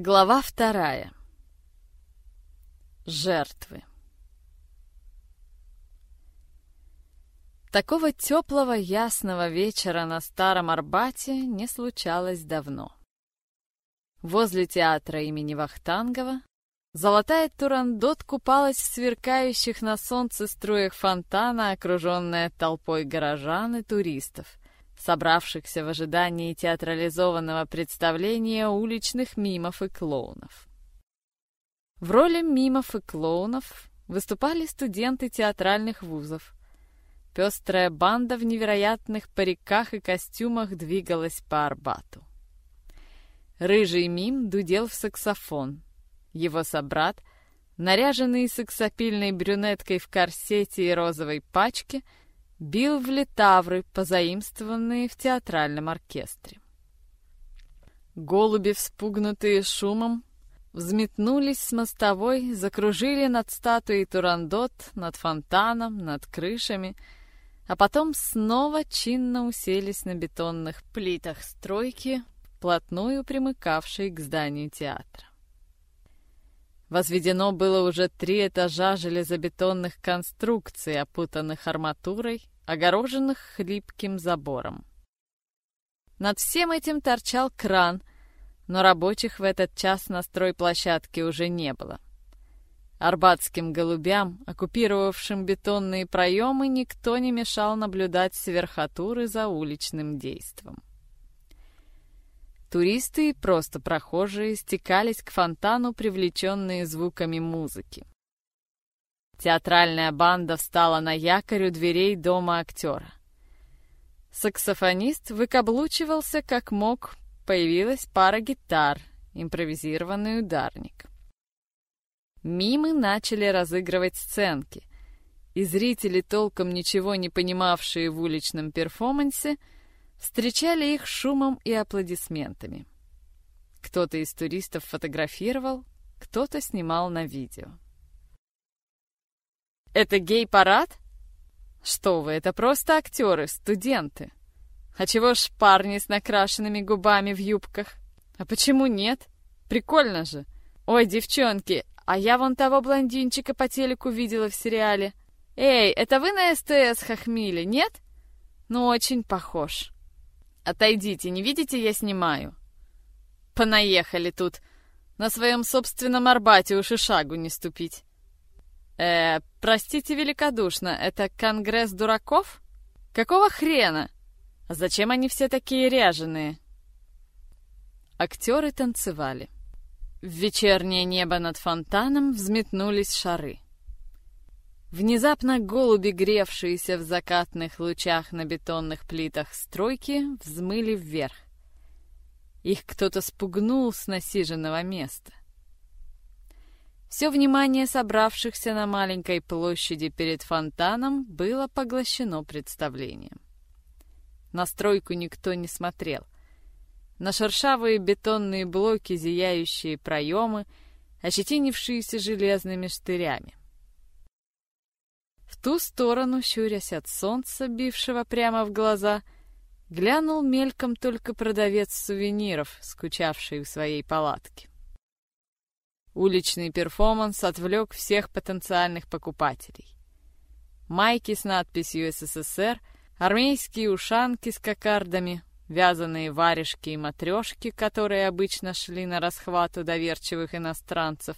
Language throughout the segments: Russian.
Глава вторая. Жертвы. Такого теплого ясного вечера на Старом Арбате не случалось давно. Возле театра имени Вахтангова золотая Турандот купалась в сверкающих на солнце струях фонтана, окруженная толпой горожан и туристов, собравшихся в ожидании театрализованного представления уличных мимов и клоунов. В роли мимов и клоунов выступали студенты театральных вузов. Пестрая банда в невероятных париках и костюмах двигалась по Арбату. Рыжий мим дудел в саксофон. Его собрат, наряженный сексапильной брюнеткой в корсете и розовой пачке, бил в литавры, позаимствованные в театральном оркестре. Голуби, вспугнутые шумом, взметнулись с мостовой, закружили над статуей Турандот, над фонтаном, над крышами, а потом снова чинно уселись на бетонных плитах стройки, вплотную примыкавшей к зданию театра. Возведено было уже три этажа железобетонных конструкций, опутанных арматурой, огороженных хлипким забором. Над всем этим торчал кран, но рабочих в этот час на стройплощадке уже не было. Арбатским голубям, оккупировавшим бетонные проемы, никто не мешал наблюдать с за уличным действом. Туристы и просто прохожие стекались к фонтану, привлеченные звуками музыки. Театральная банда встала на якорь у дверей дома актера. Саксофонист выкаблучивался как мог, появилась пара гитар, импровизированный ударник. Мимы начали разыгрывать сценки, и зрители, толком ничего не понимавшие в уличном перформансе, встречали их шумом и аплодисментами. Кто-то из туристов фотографировал, кто-то снимал на видео. «Это гей-парад?» «Что вы, это просто актеры, студенты. А чего ж парни с накрашенными губами в юбках? А почему нет? Прикольно же. Ой, девчонки, а я вон того блондинчика по телеку видела в сериале. Эй, это вы на СТС хохмили, нет? Ну, очень похож». Отойдите, не видите, я снимаю. Понаехали тут. На своем собственном Арбате уж и шагу не ступить. Э, простите великодушно, это конгресс дураков? Какого хрена? А зачем они все такие ряженые? Актеры танцевали. В вечернее небо над фонтаном взметнулись шары. Внезапно голуби, гревшиеся в закатных лучах на бетонных плитах стройки, взмыли вверх. Их кто-то спугнул с насиженного места. Все внимание собравшихся на маленькой площади перед фонтаном было поглощено представлением. На стройку никто не смотрел. На шершавые бетонные блоки, зияющие проемы, ощетинившиеся железными штырями. В ту сторону, щурясь от солнца, бившего прямо в глаза, глянул мельком только продавец сувениров, скучавший в своей палатке. Уличный перформанс отвлек всех потенциальных покупателей. Майки с надписью «СССР», армейские ушанки с кокардами, вязаные варежки и матрешки, которые обычно шли на расхват у доверчивых иностранцев,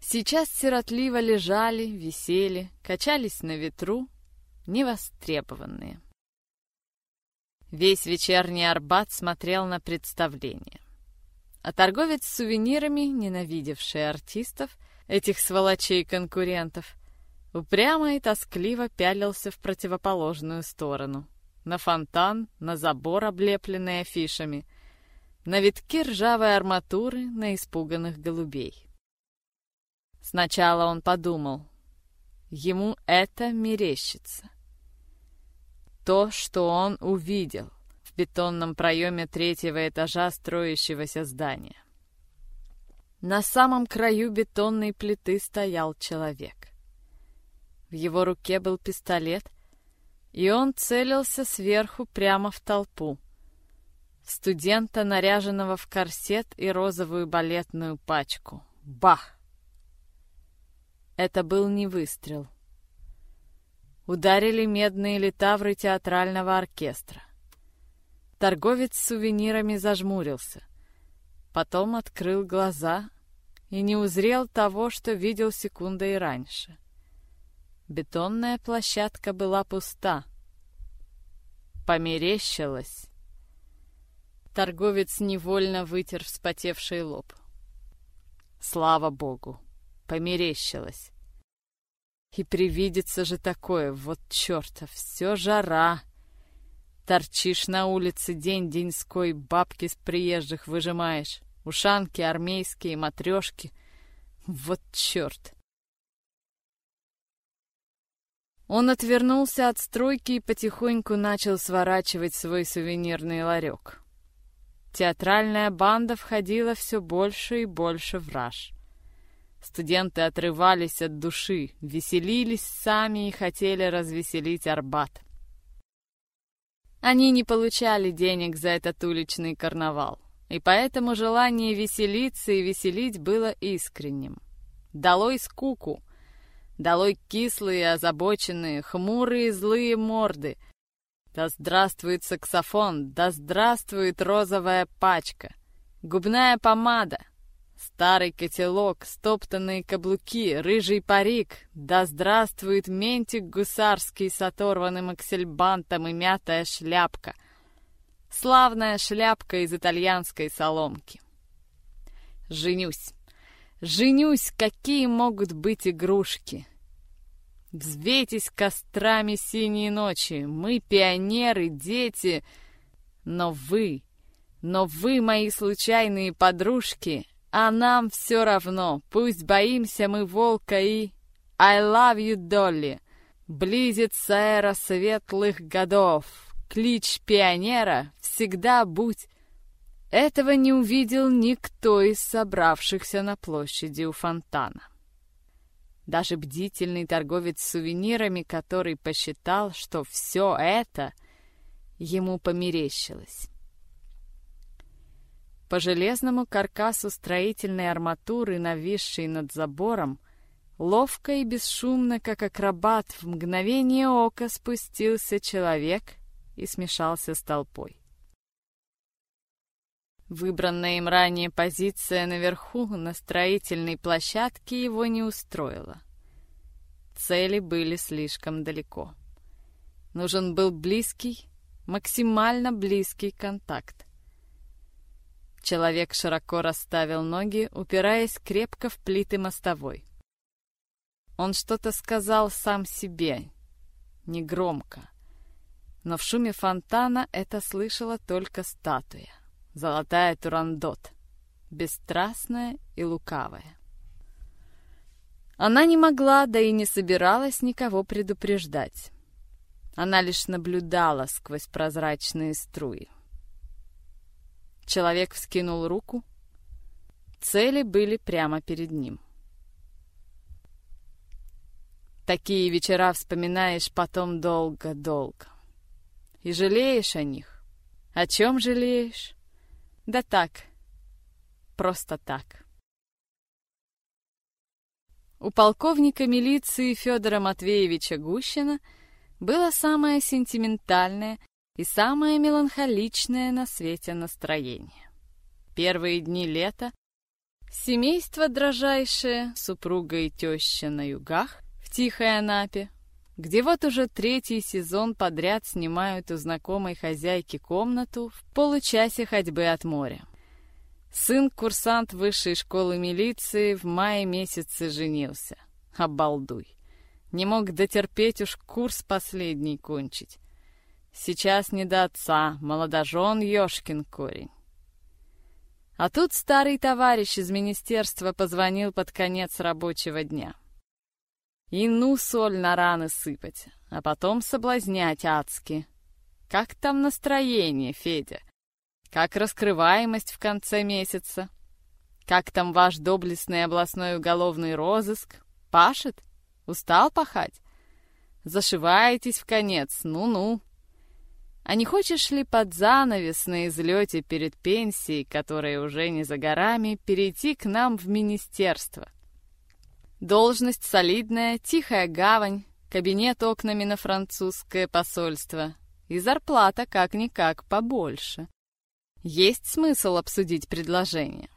Сейчас сиротливо лежали, висели, качались на ветру, невостребованные. Весь вечерний Арбат смотрел на представление. А торговец с сувенирами, ненавидевший артистов, этих сволочей-конкурентов, упрямо и тоскливо пялился в противоположную сторону. На фонтан, на забор, облепленный афишами, на витки ржавой арматуры, на испуганных голубей. Сначала он подумал, ему это мерещится. То, что он увидел в бетонном проеме третьего этажа строящегося здания. На самом краю бетонной плиты стоял человек. В его руке был пистолет, и он целился сверху прямо в толпу. студента, наряженного в корсет и розовую балетную пачку. Бах! Это был не выстрел. Ударили медные литавры театрального оркестра. Торговец с сувенирами зажмурился. Потом открыл глаза и не узрел того, что видел секундой раньше. Бетонная площадка была пуста. Померещилась. Торговец невольно вытер вспотевший лоб. Слава богу, померещилось. И привидится же такое, вот черта, все жара. Торчишь на улице день-деньской, бабки с приезжих выжимаешь, ушанки армейские, матрешки. Вот черт. Он отвернулся от стройки и потихоньку начал сворачивать свой сувенирный ларек. Театральная банда входила все больше и больше в раж. Студенты отрывались от души, веселились сами и хотели развеселить Арбат. Они не получали денег за этот уличный карнавал, и поэтому желание веселиться и веселить было искренним. Долой скуку, долой кислые, озабоченные, хмурые, злые морды. Да здравствует саксофон, да здравствует розовая пачка, губная помада, Старый котелок, стоптанные каблуки, рыжий парик. Да здравствует ментик гусарский с оторванным аксельбантом и мятая шляпка. Славная шляпка из итальянской соломки. Женюсь. Женюсь, какие могут быть игрушки. Взвейтесь кострами синие ночи. Мы пионеры, дети. Но вы, но вы, мои случайные подружки, а нам все равно, пусть боимся мы волка и... I love you, Долли. Близится эра светлых годов. Клич пионера всегда будь... Этого не увидел никто из собравшихся на площади у фонтана. Даже бдительный торговец сувенирами, который посчитал, что все это ему померещилось. По железному каркасу строительной арматуры, нависшей над забором, ловко и бесшумно, как акробат, в мгновение ока спустился человек и смешался с толпой. Выбранная им ранее позиция наверху на строительной площадке его не устроила. Цели были слишком далеко. Нужен был близкий, максимально близкий контакт. Человек широко расставил ноги, упираясь крепко в плиты мостовой. Он что-то сказал сам себе, негромко. Но в шуме фонтана это слышала только статуя, золотая турандот, бесстрастная и лукавая. Она не могла, да и не собиралась никого предупреждать. Она лишь наблюдала сквозь прозрачные струи. Человек вскинул руку. Цели были прямо перед ним. Такие вечера вспоминаешь потом долго-долго. И жалеешь о них. О чем жалеешь? Да так, просто так. У полковника милиции Федора Матвеевича Гущина было самое сентиментальное и самое меланхоличное на свете настроение. Первые дни лета семейство дрожайшее, супруга и теща на югах, в Тихой Анапе, где вот уже третий сезон подряд снимают у знакомой хозяйки комнату в получасе ходьбы от моря. Сын-курсант высшей школы милиции в мае месяце женился. Обалдуй. Не мог дотерпеть уж курс последний кончить. Сейчас не до отца, молодожен Ёшкин корень. А тут старый товарищ из министерства позвонил под конец рабочего дня. И ну соль на раны сыпать, а потом соблазнять адски. Как там настроение, Федя? Как раскрываемость в конце месяца? Как там ваш доблестный областной уголовный розыск? Пашет? Устал пахать? Зашиваетесь в конец, ну-ну. А не хочешь ли под занавес на излете перед пенсией, которая уже не за горами, перейти к нам в министерство? Должность солидная, тихая гавань, кабинет окнами на французское посольство и зарплата как-никак побольше. Есть смысл обсудить предложение.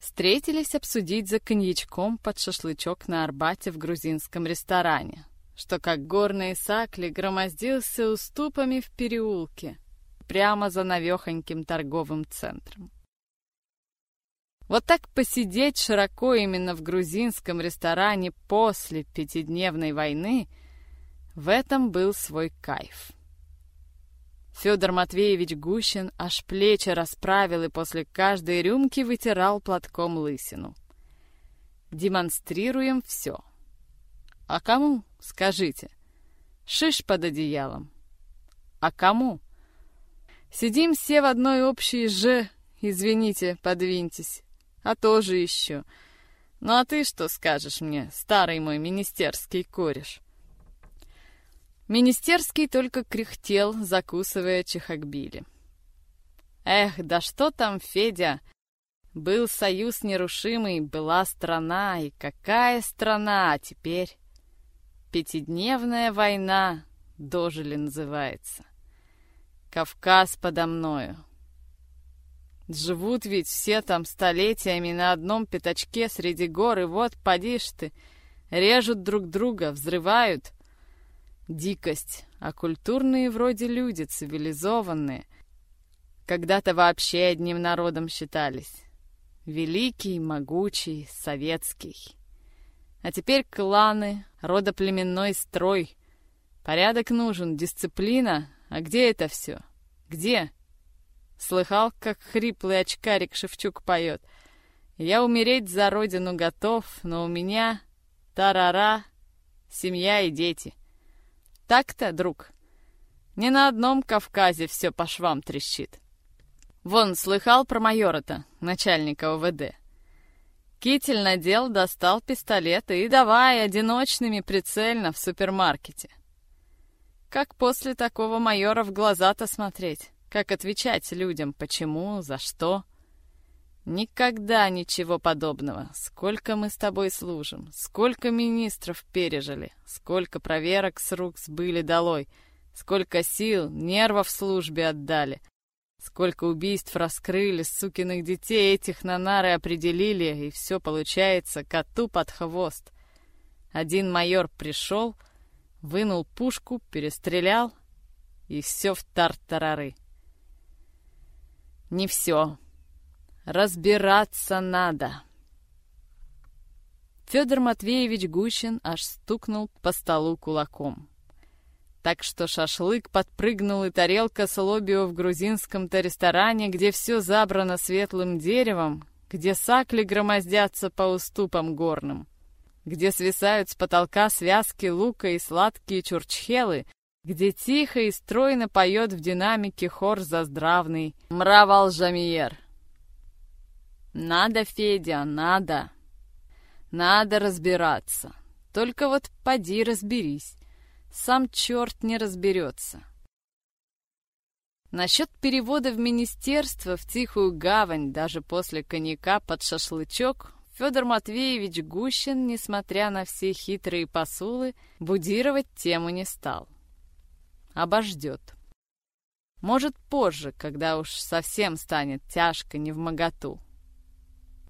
Встретились обсудить за коньячком под шашлычок на Арбате в грузинском ресторане, что как горные сакли громоздился уступами в переулке, прямо за навехоньким торговым центром. Вот так посидеть широко именно в грузинском ресторане после пятидневной войны, в этом был свой кайф. Федор Матвеевич Гущин аж плечи расправил и после каждой рюмки вытирал платком лысину. Демонстрируем все. А кому, скажите? Шиш под одеялом. А кому? Сидим все в одной общей «Ж», извините, подвиньтесь. А тоже еще. Ну а ты что скажешь мне, старый мой министерский кореш? Министерский только кряхтел, закусывая чехакбили. Эх, да что там, Федя? Был союз нерушимый, была страна, и какая страна, а теперь... Пятидневная война, дожили называется. Кавказ подо мною, Живут ведь все там столетиями на одном пятачке среди гор, и вот, поди ж ты, режут друг друга, взрывают. Дикость, а культурные вроде люди, цивилизованные. Когда-то вообще одним народом считались. Великий, могучий, советский. А теперь кланы, родоплеменной строй. Порядок нужен, дисциплина. А где это все? Где? Слыхал, как хриплый очкарик Шевчук поет. Я умереть за родину готов, но у меня тарара, семья и дети. Так-то, друг. Не на одном Кавказе все по швам трещит. Вон, слыхал про майора-то, начальника ОВД. Китель надел, достал пистолет и давай одиночными прицельно в супермаркете. Как после такого майора в глаза-то смотреть? Как отвечать людям, почему, за что? Никогда ничего подобного. Сколько мы с тобой служим, сколько министров пережили, сколько проверок с рук сбыли долой, сколько сил, нервов службе отдали, сколько убийств раскрыли, сукиных детей этих на определили, и все получается коту под хвост. Один майор пришел, вынул пушку, перестрелял, и все в тартарары. Не все. Разбираться надо. Федор Матвеевич Гущин аж стукнул по столу кулаком. Так что шашлык подпрыгнул, и тарелка с лобио в грузинском-то ресторане, где все забрано светлым деревом, где сакли громоздятся по уступам горным, где свисают с потолка связки лука и сладкие чурчхелы, где тихо и стройно поет в динамике хор заздравный «Мравал Жамиер». Надо, Федя, надо. Надо разбираться. Только вот поди разберись. Сам черт не разберется. Насчет перевода в министерство в Тихую Гавань даже после коньяка под шашлычок Федор Матвеевич Гущин, несмотря на все хитрые посулы, будировать тему не стал обождет. Может, позже, когда уж совсем станет тяжко, не в моготу.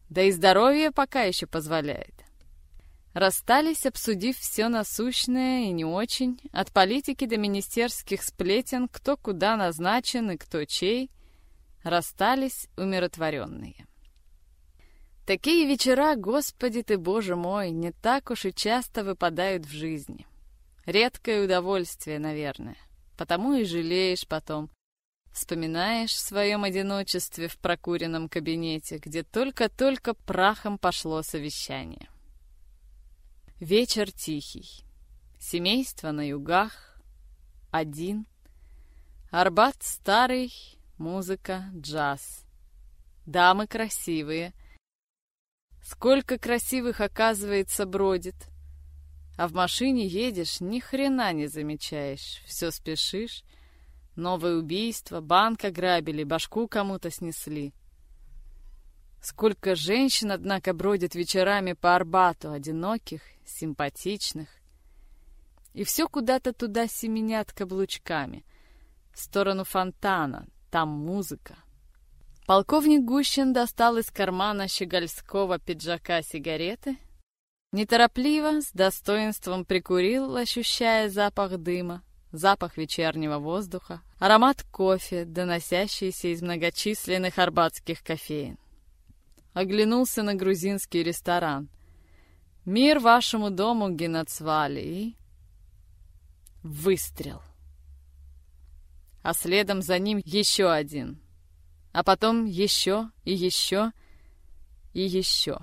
Да и здоровье пока еще позволяет. Расстались, обсудив все насущное и не очень, от политики до министерских сплетен, кто куда назначен и кто чей, расстались умиротворенные. Такие вечера, Господи ты, Боже мой, не так уж и часто выпадают в жизни. Редкое удовольствие, наверное потому и жалеешь потом. Вспоминаешь в своем одиночестве в прокуренном кабинете, где только-только прахом пошло совещание. Вечер тихий. Семейство на югах. Один. Арбат старый, музыка, джаз. Дамы красивые. Сколько красивых, оказывается, бродит. А в машине едешь, ни хрена не замечаешь, все спешишь, Новое убийство, банк ограбили, башку кому-то снесли. Сколько женщин, однако, бродит вечерами по Арбату, одиноких, симпатичных. И все куда-то туда семенят каблучками. В сторону фонтана, там музыка. Полковник Гущин достал из кармана щегольского пиджака сигареты, неторопливо, с достоинством прикурил, ощущая запах дыма, запах вечернего воздуха, аромат кофе, доносящийся из многочисленных арбатских кофеин. Оглянулся на грузинский ресторан. «Мир вашему дому, Геноцвали!» и... Выстрел. А следом за ним еще один. А потом еще и еще и еще.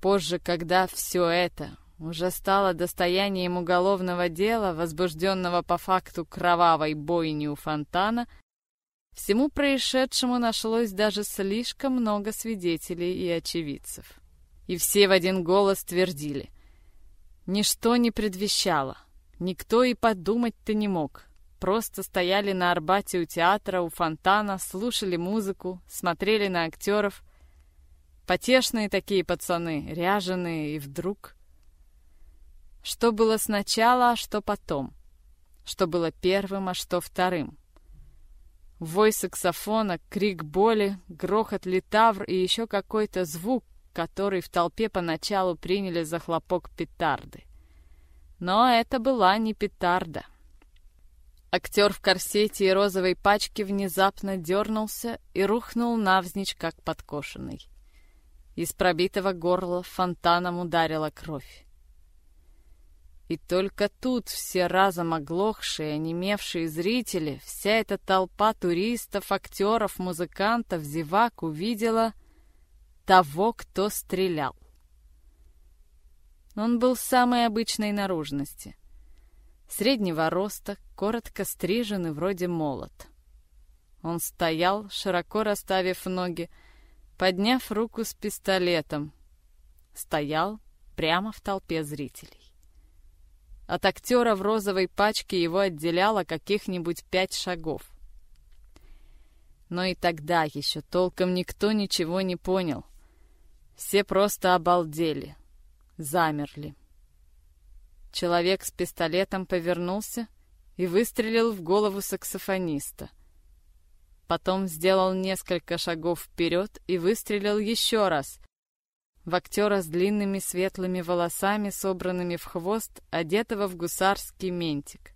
Позже, когда все это уже стало достоянием уголовного дела, возбужденного по факту кровавой бойни у фонтана, всему происшедшему нашлось даже слишком много свидетелей и очевидцев. И все в один голос твердили. Ничто не предвещало, никто и подумать-то не мог. Просто стояли на Арбате у театра, у фонтана, слушали музыку, смотрели на актеров. Потешные такие пацаны, ряженые, и вдруг... Что было сначала, а что потом? Что было первым, а что вторым? Вой саксофона, крик боли, грохот литавр и еще какой-то звук, который в толпе поначалу приняли за хлопок петарды. Но это была не петарда. Актер в корсете и розовой пачке внезапно дернулся и рухнул навзничь, как подкошенный. Из пробитого горла фонтаном ударила кровь. И только тут все разом оглохшие, онемевшие зрители, вся эта толпа туристов, актеров, музыкантов, зевак увидела того, кто стрелял. Он был самой обычной наружности. Среднего роста, коротко стриженный, вроде молот. Он стоял, широко расставив ноги, подняв руку с пистолетом. Стоял прямо в толпе зрителей. От актера в розовой пачке его отделяло каких-нибудь пять шагов. Но и тогда еще толком никто ничего не понял. Все просто обалдели, замерли. Человек с пистолетом повернулся и выстрелил в голову саксофониста. Потом сделал несколько шагов вперед и выстрелил еще раз, в актера с длинными светлыми волосами, собранными в хвост, одетого в гусарский ментик.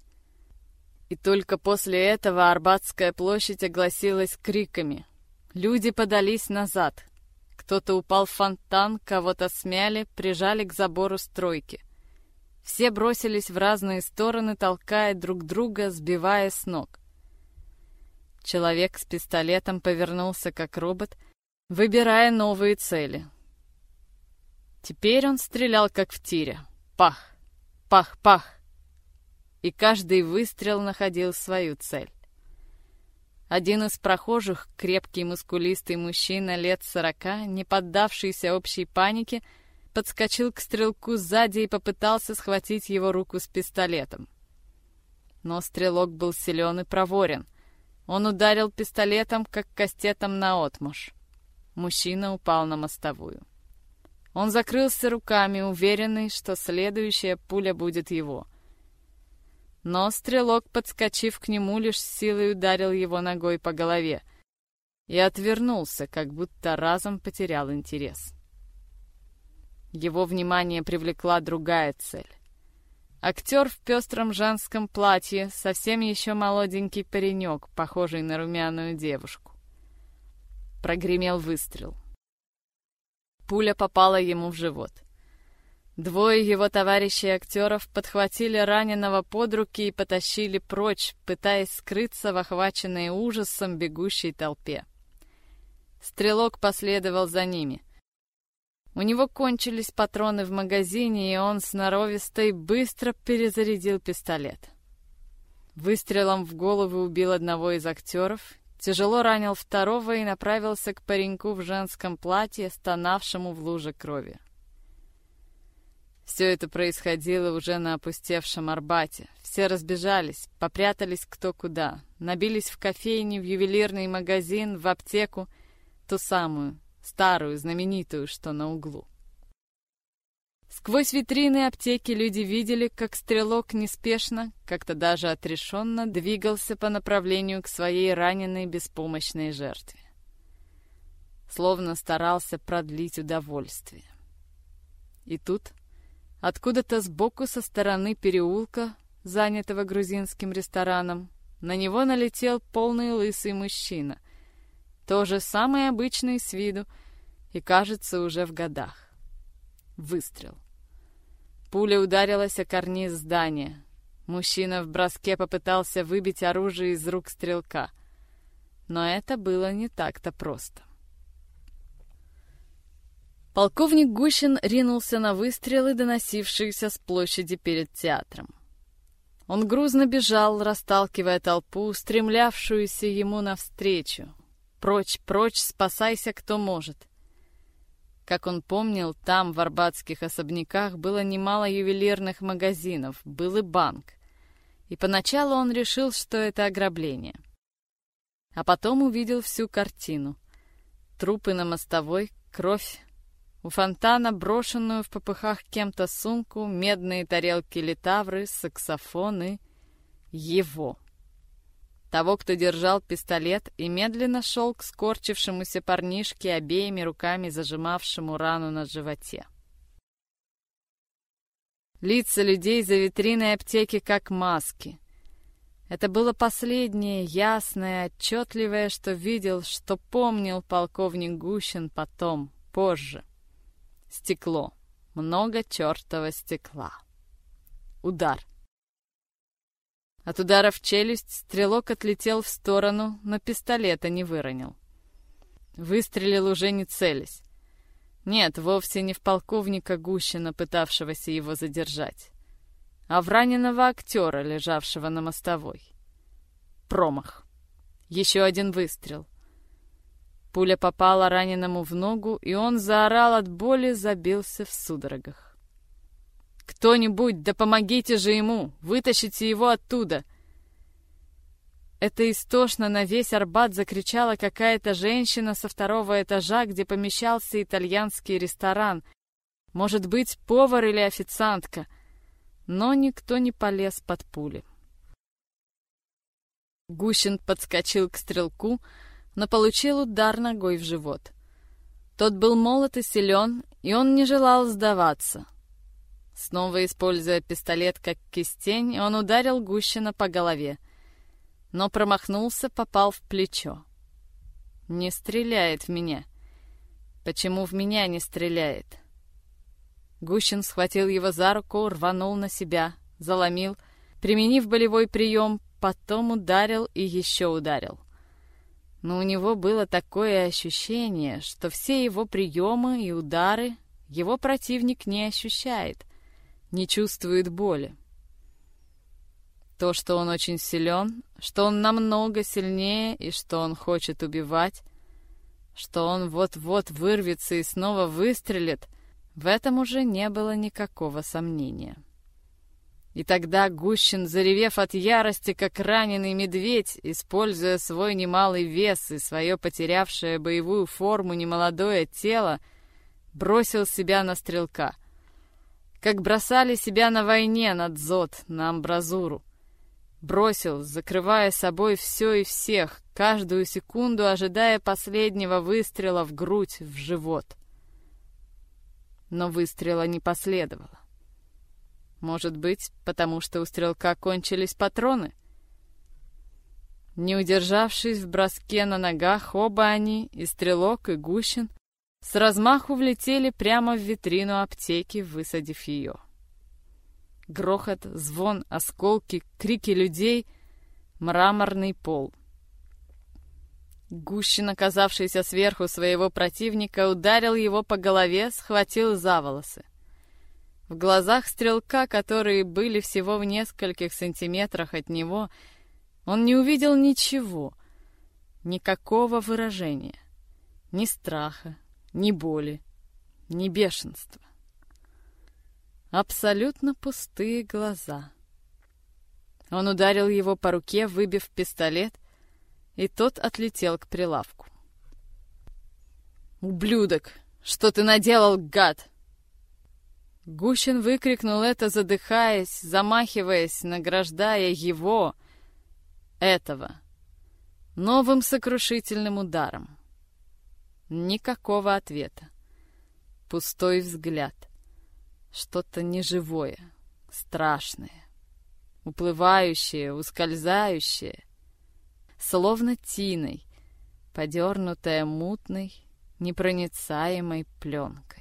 И только после этого Арбатская площадь огласилась криками. Люди подались назад. Кто-то упал в фонтан, кого-то смяли, прижали к забору стройки. Все бросились в разные стороны, толкая друг друга, сбивая с ног. Человек с пистолетом повернулся как робот, выбирая новые цели — Теперь он стрелял как в тире. Пах, пах, пах. И каждый выстрел находил свою цель. Один из прохожих, крепкий мускулистый мужчина лет сорока, не поддавшийся общей панике, подскочил к стрелку сзади и попытался схватить его руку с пистолетом. Но стрелок был силен и проворен. Он ударил пистолетом, как кастетом наотмашь. Мужчина упал на мостовую. Он закрылся руками, уверенный, что следующая пуля будет его. Но стрелок, подскочив к нему, лишь силой ударил его ногой по голове и отвернулся, как будто разом потерял интерес. Его внимание привлекла другая цель. Актер в пестром женском платье, совсем еще молоденький паренек, похожий на румяную девушку. Прогремел выстрел — Пуля попала ему в живот. Двое его товарищей-актеров подхватили раненого под руки и потащили прочь, пытаясь скрыться в охваченной ужасом бегущей толпе. Стрелок последовал за ними. У него кончились патроны в магазине, и он сноровисто и быстро перезарядил пистолет. Выстрелом в голову убил одного из актеров Тяжело ранил второго и направился к пареньку в женском платье, стонавшему в луже крови. Все это происходило уже на опустевшем Арбате. Все разбежались, попрятались кто куда, набились в кофейне, в ювелирный магазин, в аптеку, ту самую, старую, знаменитую, что на углу. Сквозь витрины аптеки люди видели, как стрелок неспешно, как-то даже отрешенно двигался по направлению к своей раненой беспомощной жертве. Словно старался продлить удовольствие. И тут, откуда-то сбоку со стороны переулка, занятого грузинским рестораном, на него налетел полный лысый мужчина, тоже самый обычный с виду и, кажется, уже в годах. Выстрел. Пуля ударилась о карниз здания. Мужчина в броске попытался выбить оружие из рук стрелка. Но это было не так-то просто. Полковник Гущин ринулся на выстрелы, доносившиеся с площади перед театром. Он грузно бежал, расталкивая толпу, стремлявшуюся ему навстречу. Прочь, прочь, спасайся, кто может. Как он помнил, там, в арбатских особняках, было немало ювелирных магазинов, был и банк. И поначалу он решил, что это ограбление. А потом увидел всю картину. Трупы на мостовой, кровь. У фонтана брошенную в попыхах кем-то сумку, медные тарелки литавры, саксофоны. Его того, кто держал пистолет и медленно шел к скорчившемуся парнишке, обеими руками зажимавшему рану на животе. Лица людей за витриной аптеки как маски. Это было последнее, ясное, отчетливое, что видел, что помнил полковник Гущин потом, позже. Стекло. Много чертова стекла. Удар. От удара в челюсть стрелок отлетел в сторону, но пистолета не выронил. Выстрелил уже не целясь. Нет, вовсе не в полковника Гущина, пытавшегося его задержать, а в раненого актера, лежавшего на мостовой. Промах. Еще один выстрел. Пуля попала раненому в ногу, и он заорал от боли, забился в судорогах. «Кто-нибудь, да помогите же ему! Вытащите его оттуда!» Это истошно на весь Арбат закричала какая-то женщина со второго этажа, где помещался итальянский ресторан. Может быть, повар или официантка. Но никто не полез под пули. Гущин подскочил к стрелку, но получил удар ногой в живот. Тот был молод и силен, и он не желал сдаваться. Снова используя пистолет как кистень, он ударил Гущина по голове, но промахнулся, попал в плечо. «Не стреляет в меня. Почему в меня не стреляет?» Гущин схватил его за руку, рванул на себя, заломил, применив болевой прием, потом ударил и еще ударил. Но у него было такое ощущение, что все его приемы и удары его противник не ощущает не чувствует боли. То, что он очень силен, что он намного сильнее и что он хочет убивать, что он вот-вот вырвется и снова выстрелит, в этом уже не было никакого сомнения. И тогда Гущин, заревев от ярости, как раненый медведь, используя свой немалый вес и свое потерявшее боевую форму немолодое тело, бросил себя на стрелка — как бросали себя на войне на дзот, на амбразуру. Бросил, закрывая собой все и всех, каждую секунду ожидая последнего выстрела в грудь, в живот. Но выстрела не последовало. Может быть, потому что у стрелка кончились патроны? Не удержавшись в броске на ногах, оба они, и стрелок, и Гущин, с размаху влетели прямо в витрину аптеки, высадив ее. Грохот, звон, осколки, крики людей, мраморный пол. Гущин, оказавшийся сверху своего противника, ударил его по голове, схватил за волосы. В глазах стрелка, которые были всего в нескольких сантиметрах от него, он не увидел ничего, никакого выражения, ни страха, ни боли, ни бешенства. абсолютно пустые глаза. Он ударил его по руке, выбив пистолет, и тот отлетел к прилавку. «Ублюдок! Что ты наделал, гад?» Гущин выкрикнул это, задыхаясь, замахиваясь, награждая его, этого, новым сокрушительным ударом. Никакого ответа. Пустой взгляд. Что-то неживое, страшное, уплывающее, ускользающее, словно тиной, подернутое мутной, непроницаемой пленкой.